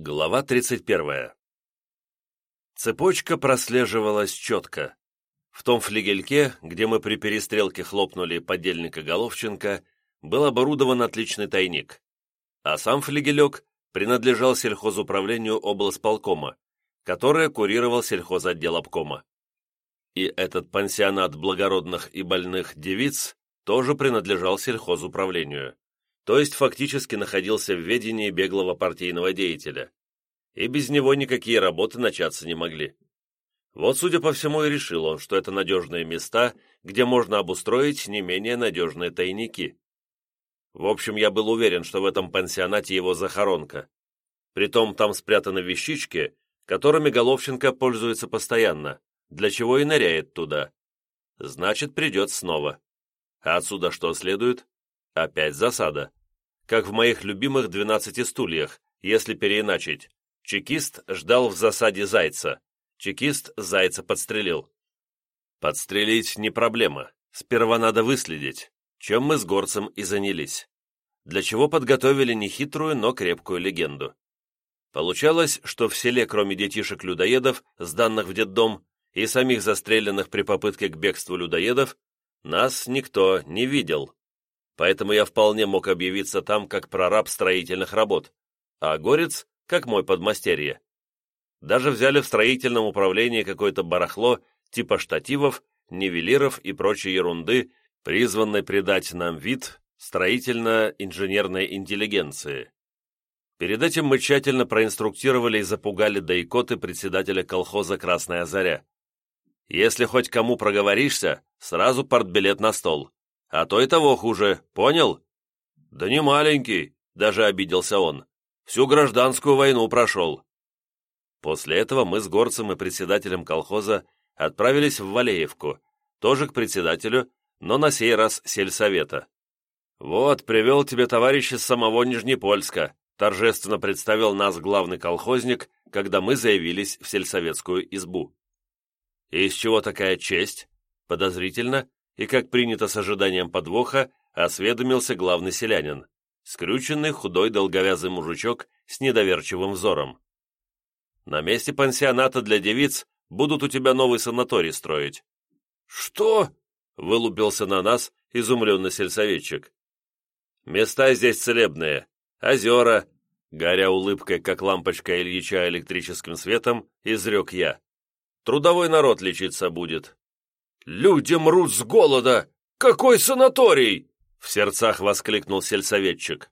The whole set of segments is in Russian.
Глава 31. Цепочка прослеживалась четко. В том флигельке, где мы при перестрелке хлопнули подельника Головченко, был оборудован отличный тайник, а сам флигелек принадлежал сельхозуправлению облсполкома, которое курировал сельхозотдел обкома. И этот пансионат благородных и больных девиц тоже принадлежал сельхозуправлению то есть фактически находился в ведении беглого партийного деятеля, и без него никакие работы начаться не могли. Вот, судя по всему, и решил он, что это надежные места, где можно обустроить не менее надежные тайники. В общем, я был уверен, что в этом пансионате его захоронка. Притом там спрятаны вещички, которыми Головченко пользуется постоянно, для чего и ныряет туда. Значит, придет снова. А отсюда что следует? Опять засада как в моих любимых «Двенадцати стульях», если переиначить. Чекист ждал в засаде зайца. Чекист зайца подстрелил. Подстрелить не проблема. Сперва надо выследить, чем мы с горцем и занялись. Для чего подготовили нехитрую, но крепкую легенду. Получалось, что в селе, кроме детишек-людоедов, сданных в детдом, и самих застреленных при попытке к бегству людоедов, нас никто не видел поэтому я вполне мог объявиться там как прораб строительных работ, а Горец — как мой подмастерье. Даже взяли в строительном управлении какое-то барахло типа штативов, нивелиров и прочей ерунды, призванной придать нам вид строительно-инженерной интеллигенции. Перед этим мы тщательно проинструктировали и запугали дайкоты председателя колхоза «Красная заря». Если хоть кому проговоришься, сразу портбилет на стол а то и того хуже, понял?» «Да не маленький», — даже обиделся он. «Всю гражданскую войну прошел». После этого мы с горцем и председателем колхоза отправились в Валеевку, тоже к председателю, но на сей раз сельсовета. «Вот, привел тебе товарищ из самого Нижнепольска», торжественно представил нас главный колхозник, когда мы заявились в сельсоветскую избу. «И из чего такая честь?» Подозрительно, и, как принято с ожиданием подвоха, осведомился главный селянин, скрюченный, худой, долговязый мужичок с недоверчивым взором. «На месте пансионата для девиц будут у тебя новый санаторий строить». «Что?» — вылупился на нас изумленный сельсоветчик. «Места здесь целебные, озера», — горя улыбкой, как лампочка Ильича электрическим светом, изрек я. «Трудовой народ лечиться будет, «Люди мрут с голода! Какой санаторий!» В сердцах воскликнул сельсоветчик.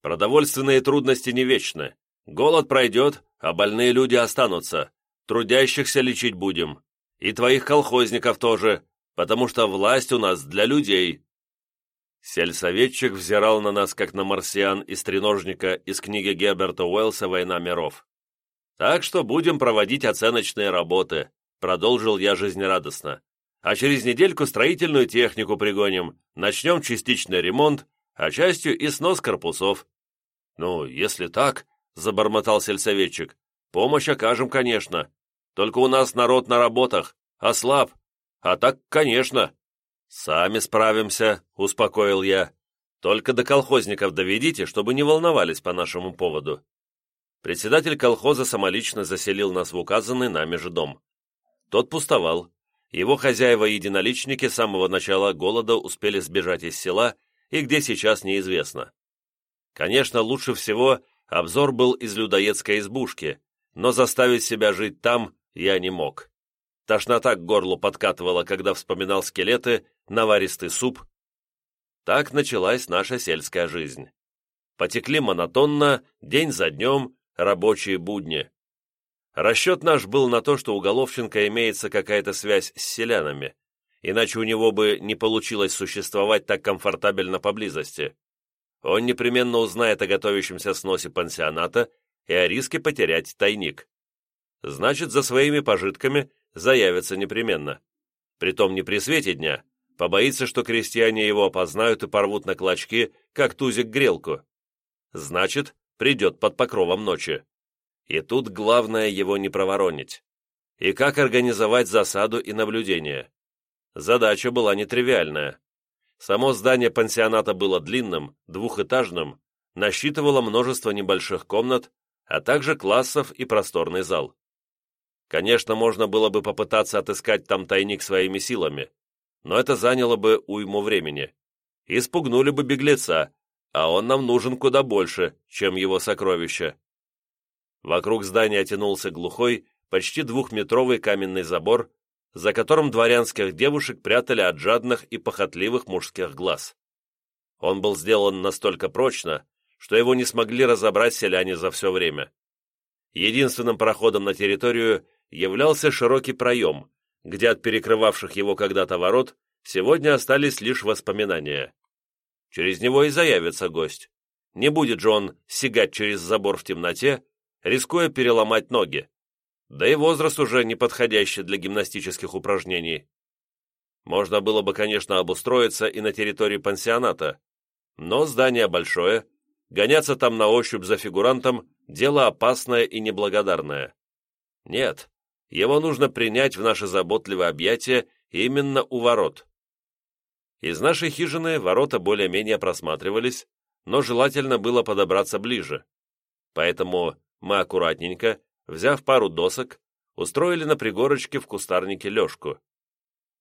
«Продовольственные трудности не вечны. Голод пройдет, а больные люди останутся. Трудящихся лечить будем. И твоих колхозников тоже, потому что власть у нас для людей». Сельсоветчик взирал на нас, как на марсиан из треножника из книги Герберта Уэллса «Война миров». «Так что будем проводить оценочные работы», — продолжил я жизнерадостно а через недельку строительную технику пригоним, начнем частичный ремонт, а частью и снос корпусов». «Ну, если так», — забормотал сельсоветчик, — «помощь окажем, конечно. Только у нас народ на работах, ослаб. А так, конечно». «Сами справимся», — успокоил я. «Только до колхозников доведите, чтобы не волновались по нашему поводу». Председатель колхоза самолично заселил нас в указанный нами же дом. Тот пустовал, его хозяева-единоличники с самого начала голода успели сбежать из села, и где сейчас неизвестно. Конечно, лучше всего обзор был из людоедской избушки, но заставить себя жить там я не мог. Тошнота к горлу подкатывала, когда вспоминал скелеты, наваристый суп. Так началась наша сельская жизнь. Потекли монотонно, день за днем, рабочие будни. Расчет наш был на то, что у Головченко имеется какая-то связь с селянами, иначе у него бы не получилось существовать так комфортабельно поблизости. Он непременно узнает о готовящемся сносе пансионата и о риске потерять тайник. Значит, за своими пожитками заявится непременно. Притом не при свете дня, побоится, что крестьяне его опознают и порвут на клочки, как тузик грелку. Значит, придет под покровом ночи. И тут главное его не проворонить. И как организовать засаду и наблюдение. Задача была нетривиальная. Само здание пансионата было длинным, двухэтажным, насчитывало множество небольших комнат, а также классов и просторный зал. Конечно, можно было бы попытаться отыскать там тайник своими силами, но это заняло бы уйму времени. Испугнули бы беглеца, а он нам нужен куда больше, чем его сокровища. Вокруг здания тянулся глухой, почти двухметровый каменный забор, за которым дворянских девушек прятали от жадных и похотливых мужских глаз. Он был сделан настолько прочно, что его не смогли разобрать селяне за все время. Единственным проходом на территорию являлся широкий проем, где от перекрывавших его когда-то ворот сегодня остались лишь воспоминания. Через него и заявится гость. Не будет же он сигать через забор в темноте, рискуя переломать ноги. Да и возраст уже не подходящий для гимнастических упражнений. Можно было бы, конечно, обустроиться и на территории пансионата, но здание большое, гоняться там на ощупь за фигурантом – дело опасное и неблагодарное. Нет, его нужно принять в наше заботливое объятие именно у ворот. Из нашей хижины ворота более-менее просматривались, но желательно было подобраться ближе. Поэтому мы аккуратненько, взяв пару досок, устроили на пригорочке в кустарнике лёжку.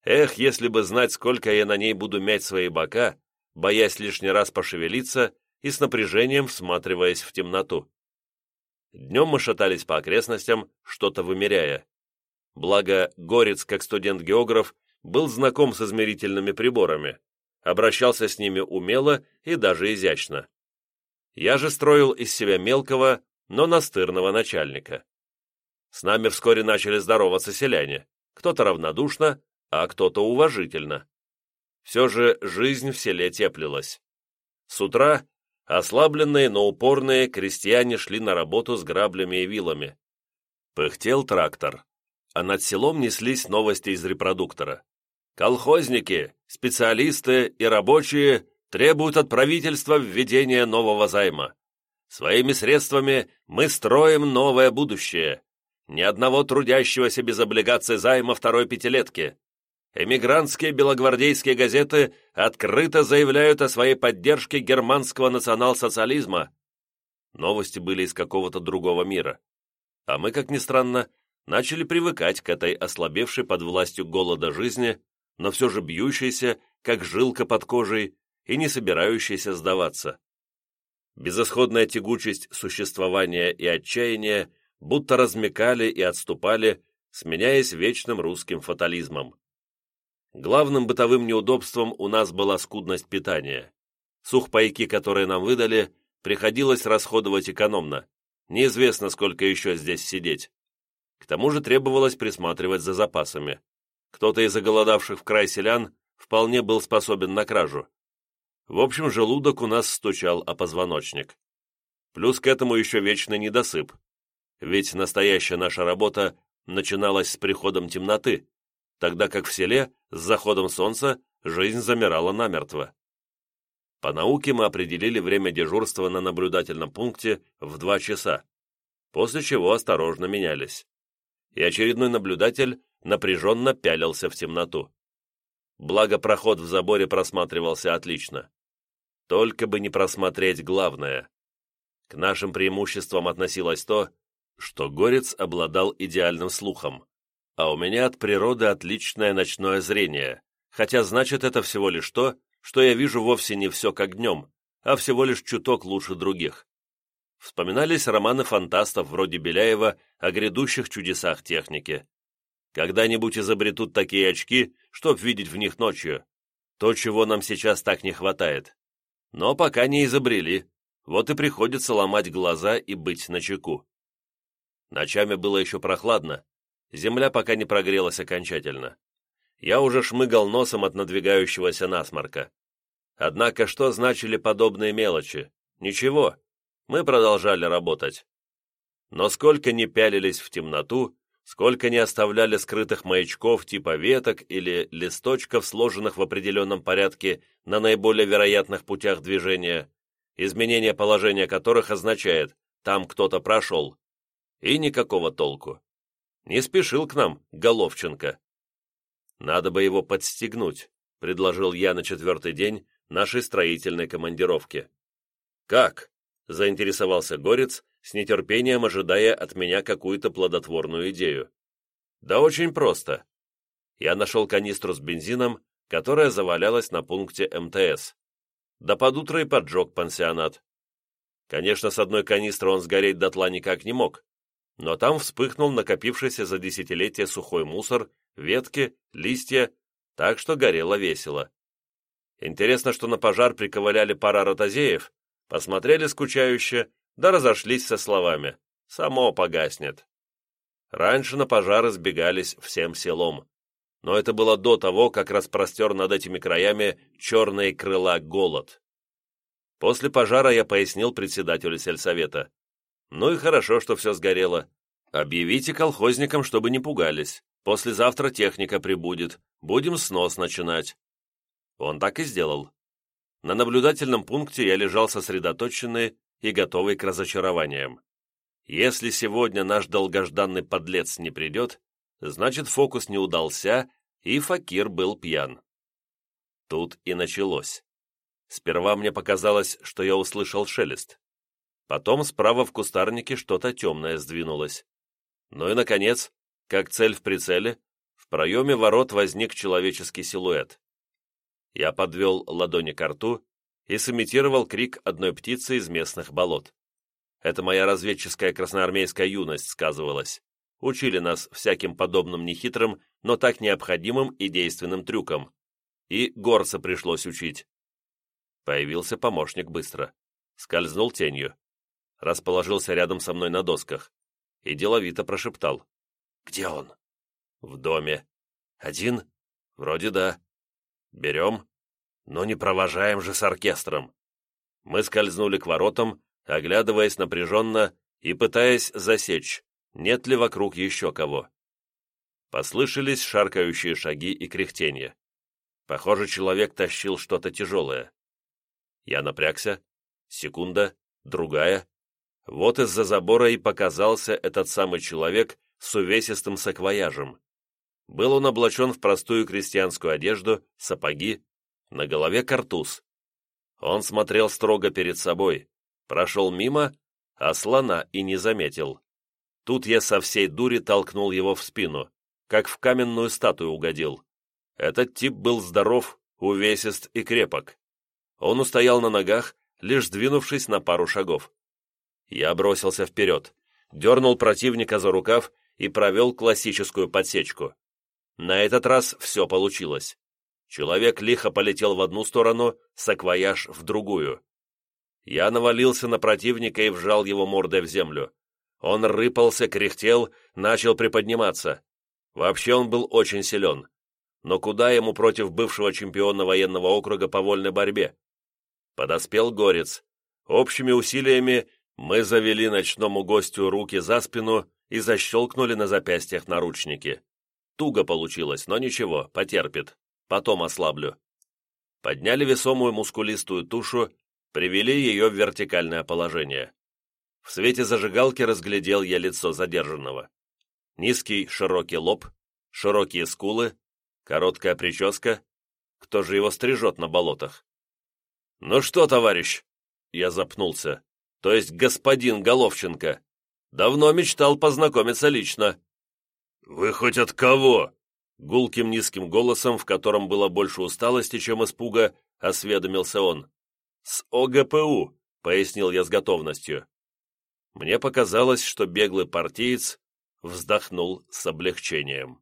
Эх, если бы знать, сколько я на ней буду мять свои бока, боясь лишний раз пошевелиться и с напряжением всматриваясь в темноту. Днем мы шатались по окрестностям, что-то вымеряя. Благо, Горец, как студент-географ, был знаком с измерительными приборами, обращался с ними умело и даже изящно. Я же строил из себя мелкого, но настырного начальника. С нами вскоре начали здороваться селяне, кто-то равнодушно, а кто-то уважительно. Все же жизнь в селе теплилась. С утра ослабленные, но упорные крестьяне шли на работу с граблями и вилами. Пыхтел трактор, а над селом неслись новости из репродуктора. Колхозники, специалисты и рабочие требуют от правительства введения нового займа. Своими средствами мы строим новое будущее. Ни одного трудящегося без облигаций займа второй пятилетки. Эмигрантские белогвардейские газеты открыто заявляют о своей поддержке германского национал-социализма. Новости были из какого-то другого мира. А мы, как ни странно, начали привыкать к этой ослабевшей под властью голода жизни, но все же бьющейся, как жилка под кожей, и не собирающейся сдаваться. Безысходная тягучесть существования и отчаяния будто размекали и отступали, сменяясь вечным русским фатализмом. Главным бытовым неудобством у нас была скудность питания. Сухпайки, которые нам выдали, приходилось расходовать экономно. Неизвестно, сколько еще здесь сидеть. К тому же требовалось присматривать за запасами. Кто-то из оголодавших в край селян вполне был способен на кражу. В общем, желудок у нас стучал о позвоночник. Плюс к этому еще вечный недосып. Ведь настоящая наша работа начиналась с приходом темноты, тогда как в селе с заходом солнца жизнь замирала намертво. По науке мы определили время дежурства на наблюдательном пункте в два часа, после чего осторожно менялись и очередной наблюдатель напряженно пялился в темноту. Благо, проход в заборе просматривался отлично. Только бы не просмотреть главное. К нашим преимуществам относилось то, что Горец обладал идеальным слухом, а у меня от природы отличное ночное зрение, хотя значит это всего лишь то, что я вижу вовсе не все как днем, а всего лишь чуток лучше других. Вспоминались романы фантастов вроде Беляева о грядущих чудесах техники. Когда-нибудь изобретут такие очки, чтоб видеть в них ночью. То, чего нам сейчас так не хватает. Но пока не изобрели, вот и приходится ломать глаза и быть начеку. Ночами было еще прохладно, земля пока не прогрелась окончательно. Я уже шмыгал носом от надвигающегося насморка. Однако что значили подобные мелочи? Ничего, мы продолжали работать. Но сколько не пялились в темноту, сколько не оставляли скрытых маячков типа веток или листочков, сложенных в определенном порядке на наиболее вероятных путях движения, изменение положения которых означает «там кто-то прошел», и никакого толку. Не спешил к нам Головченко. «Надо бы его подстегнуть», — предложил я на четвертый день нашей строительной командировки. «Как?» — заинтересовался Горец, с нетерпением ожидая от меня какую-то плодотворную идею. Да очень просто. Я нашел канистру с бензином, которая завалялась на пункте МТС. Да под утро и поджег пансионат. Конечно, с одной канистры он сгореть дотла никак не мог, но там вспыхнул накопившийся за десятилетия сухой мусор, ветки, листья, так что горело весело. Интересно, что на пожар приковыляли пара ротозеев, посмотрели скучающе, да разошлись со словами «само погаснет». Раньше на пожары сбегались всем селом, но это было до того, как распростер над этими краями черные крыла голод. После пожара я пояснил председателю сельсовета. Ну и хорошо, что все сгорело. Объявите колхозникам, чтобы не пугались. Послезавтра техника прибудет. Будем снос начинать. Он так и сделал. На наблюдательном пункте я лежал сосредоточенный и готовый к разочарованиям. Если сегодня наш долгожданный подлец не придет, значит фокус не удался, и Факир был пьян. Тут и началось. Сперва мне показалось, что я услышал шелест. Потом справа в кустарнике что-то темное сдвинулось. Ну и, наконец, как цель в прицеле, в проеме ворот возник человеческий силуэт. Я подвел ладони к рту и сымитировал крик одной птицы из местных болот. Это моя разведческая красноармейская юность сказывалась. Учили нас всяким подобным нехитрым, но так необходимым и действенным трюкам. И горца пришлось учить. Появился помощник быстро. Скользнул тенью. Расположился рядом со мной на досках. И деловито прошептал. «Где он?» «В доме». «Один?» «Вроде да». «Берем?» «Но не провожаем же с оркестром». Мы скользнули к воротам, оглядываясь напряженно и пытаясь засечь, нет ли вокруг еще кого. Послышались шаркающие шаги и кряхтенья. Похоже, человек тащил что-то тяжелое. Я напрягся. Секунда, другая. Вот из-за забора и показался этот самый человек с увесистым саквояжем. Был он облачен в простую крестьянскую одежду, сапоги, на голове картуз. Он смотрел строго перед собой, прошел мимо, а слона и не заметил. Тут я со всей дури толкнул его в спину, как в каменную статую угодил. Этот тип был здоров, увесист и крепок. Он устоял на ногах, лишь сдвинувшись на пару шагов. Я бросился вперед, дернул противника за рукав и провел классическую подсечку. На этот раз все получилось. Человек лихо полетел в одну сторону, саквояж в другую. Я навалился на противника и вжал его мордой в землю. Он рыпался, кряхтел, начал приподниматься. Вообще он был очень силен. Но куда ему против бывшего чемпиона военного округа по вольной борьбе? Подоспел горец. Общими усилиями мы завели ночному гостю руки за спину и защелкнули на запястьях наручники. Туго получилось, но ничего, потерпит. Потом ослаблю. Подняли весомую мускулистую тушу, привели ее в вертикальное положение. В свете зажигалки разглядел я лицо задержанного. Низкий широкий лоб, широкие скулы, короткая прическа. Кто же его стрижет на болотах? «Ну что, товарищ?» Я запнулся. «То есть господин Головченко. Давно мечтал познакомиться лично». «Вы хоть от кого?» Гулким низким голосом, в котором было больше усталости, чем испуга, осведомился он. «С ОГПУ», — пояснил я с готовностью. Мне показалось, что беглый партиец вздохнул с облегчением.